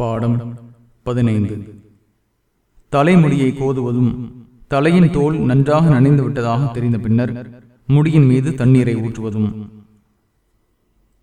பாடம் பதினைந்து. தலைமுடியை கோதுவதும் தலையின் தோல் நன்றாக நனைந்து விட்டதாக தெரிந்த பின்னர் முடியின் மீது தண்ணீரை ஊற்றுவதும்.